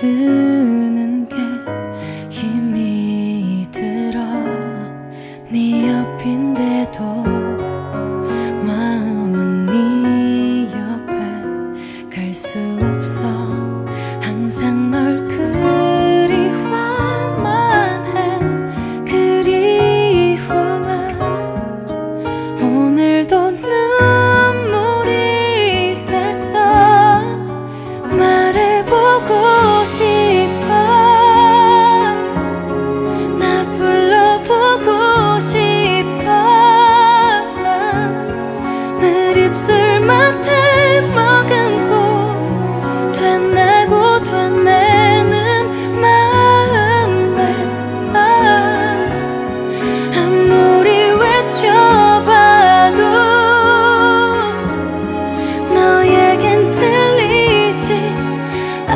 思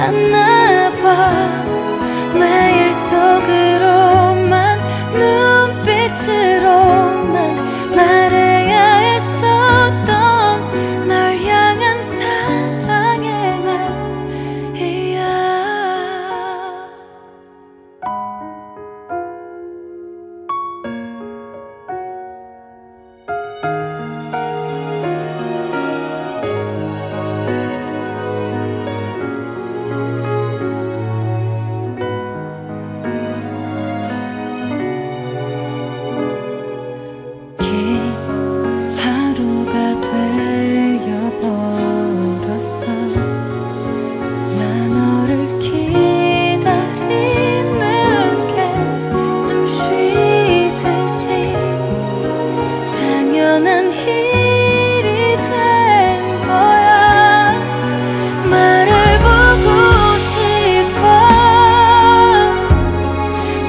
만나봐. 우연한 일이 된 거야. 말해보고 싶어.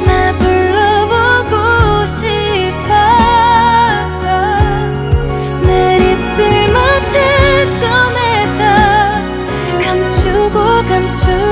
나 불러보고 싶어 내 입술 맡에 꺼내다. 감추고 감추고